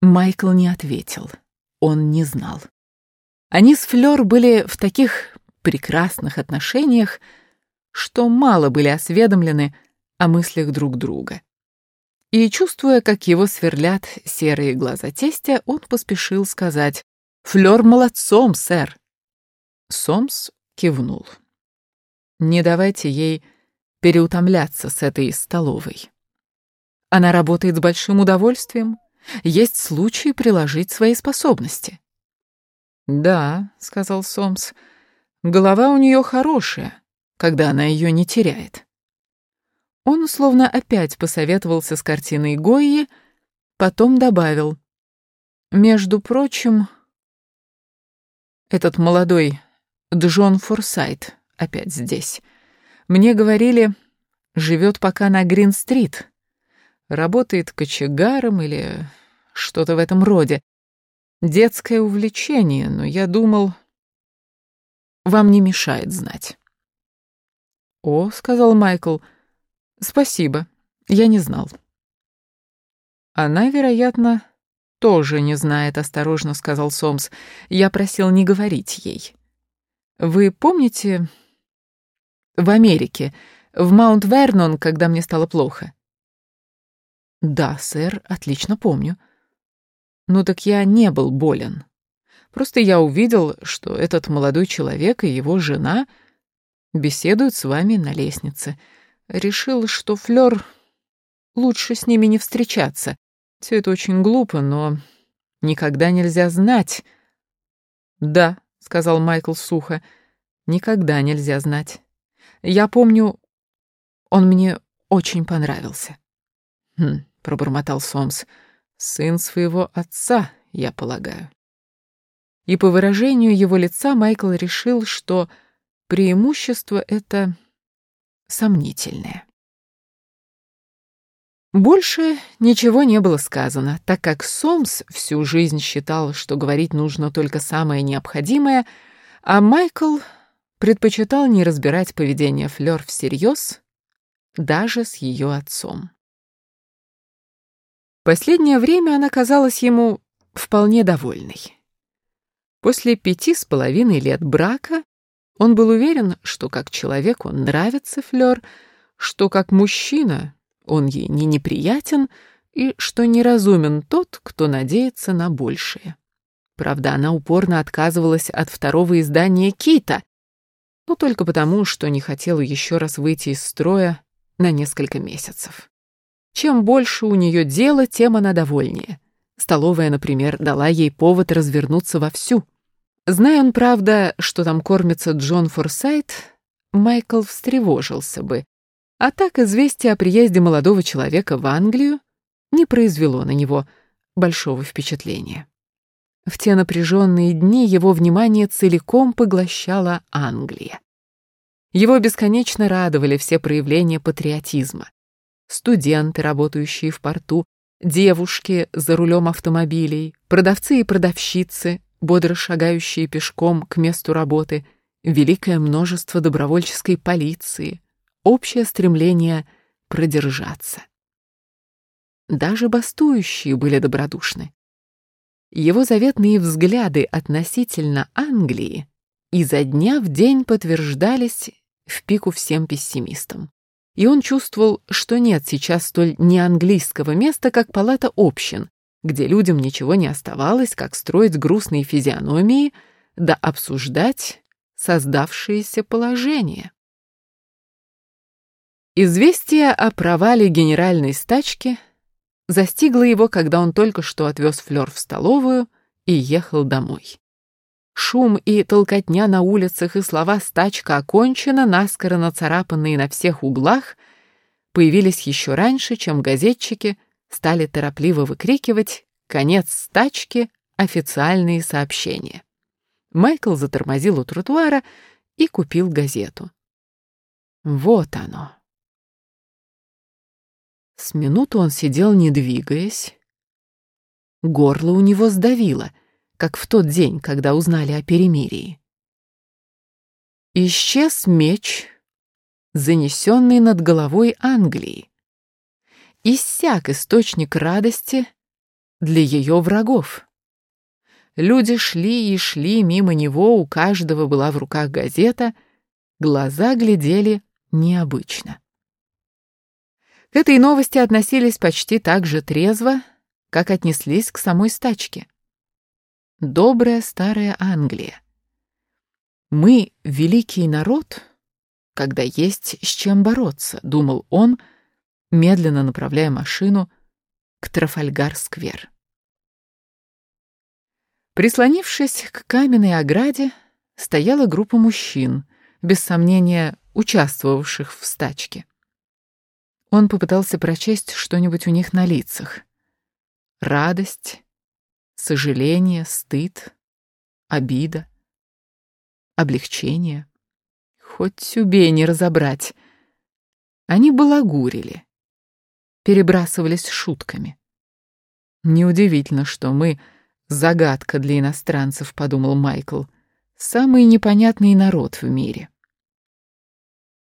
Майкл не ответил. Он не знал. Они с Флёр были в таких прекрасных отношениях, что мало были осведомлены о мыслях друг друга. И, чувствуя, как его сверлят серые глаза тестя, он поспешил сказать «Флёр молодцом, сэр!» Сомс кивнул. «Не давайте ей переутомляться с этой столовой. Она работает с большим удовольствием, есть случай приложить свои способности». «Да», — сказал Сомс, — «голова у нее хорошая, когда она ее не теряет». Он словно опять посоветовался с картиной Гойи, потом добавил. «Между прочим, этот молодой Джон Форсайт опять здесь. Мне говорили, живет пока на Грин-стрит. Работает кочегаром или что-то в этом роде. Детское увлечение, но я думал, вам не мешает знать». «О», — сказал Майкл, — Спасибо, я не знал. Она, вероятно, тоже не знает, осторожно сказал Сомс. Я просил не говорить ей. Вы помните в Америке, в Маунт-Вернон, когда мне стало плохо? Да, сэр, отлично помню. Ну так я не был болен. Просто я увидел, что этот молодой человек и его жена беседуют с вами на лестнице — решил, что Флёр лучше с ними не встречаться. Все это очень глупо, но никогда нельзя знать. Да, сказал Майкл сухо, никогда нельзя знать. Я помню, он мне очень понравился. Хм, пробормотал Сомс. Сын своего отца, я полагаю. И по выражению его лица Майкл решил, что преимущество это сомнительное. Больше ничего не было сказано, так как Сомс всю жизнь считал, что говорить нужно только самое необходимое, а Майкл предпочитал не разбирать поведение Флёр всерьез, даже с ее отцом. Последнее время она казалась ему вполне довольной. После пяти с половиной лет брака он был уверен, что как человек он нравится Флёр, что как мужчина он ей не неприятен и что неразумен тот, кто надеется на большее. Правда, она упорно отказывалась от второго издания «Кита», но только потому, что не хотела еще раз выйти из строя на несколько месяцев. Чем больше у нее дела, тем она довольнее. Столовая, например, дала ей повод развернуться вовсю. Зная он, правда, что там кормится Джон Форсайт, Майкл встревожился бы. А так известие о приезде молодого человека в Англию не произвело на него большого впечатления. В те напряженные дни его внимание целиком поглощала Англия. Его бесконечно радовали все проявления патриотизма. Студенты, работающие в порту, девушки за рулем автомобилей, продавцы и продавщицы, бодро шагающие пешком к месту работы, великое множество добровольческой полиции, общее стремление продержаться. Даже бастующие были добродушны. Его заветные взгляды относительно Англии изо дня в день подтверждались в пику всем пессимистам. И он чувствовал, что нет сейчас столь неанглийского места, как палата общин, где людям ничего не оставалось, как строить грустные физиономии да обсуждать создавшееся положение. Известие о провале генеральной стачки застигло его, когда он только что отвез Флёр в столовую и ехал домой. Шум и толкотня на улицах и слова «стачка окончена», наскоро нацарапанные на всех углах, появились еще раньше, чем газетчики — стали торопливо выкрикивать «Конец стачки! Официальные сообщения!». Майкл затормозил у тротуара и купил газету. Вот оно. С минуту он сидел, не двигаясь. Горло у него сдавило, как в тот день, когда узнали о перемирии. Исчез меч, занесенный над головой Англии иссяк источник радости, для ее врагов. Люди шли и шли мимо него, у каждого была в руках газета, глаза глядели необычно. К этой новости относились почти так же трезво, как отнеслись к самой стачке. Добрая старая Англия. Мы — великий народ, когда есть с чем бороться, думал он, медленно направляя машину к Трафальгар-сквер. Прислонившись к каменной ограде, стояла группа мужчин, без сомнения участвовавших в стачке. Он попытался прочесть что-нибудь у них на лицах. Радость, сожаление, стыд, обида, облегчение. Хоть убей не разобрать. Они балагурили, перебрасывались шутками. Неудивительно, что мы — загадка для иностранцев, подумал Майкл. Самый непонятный народ в мире.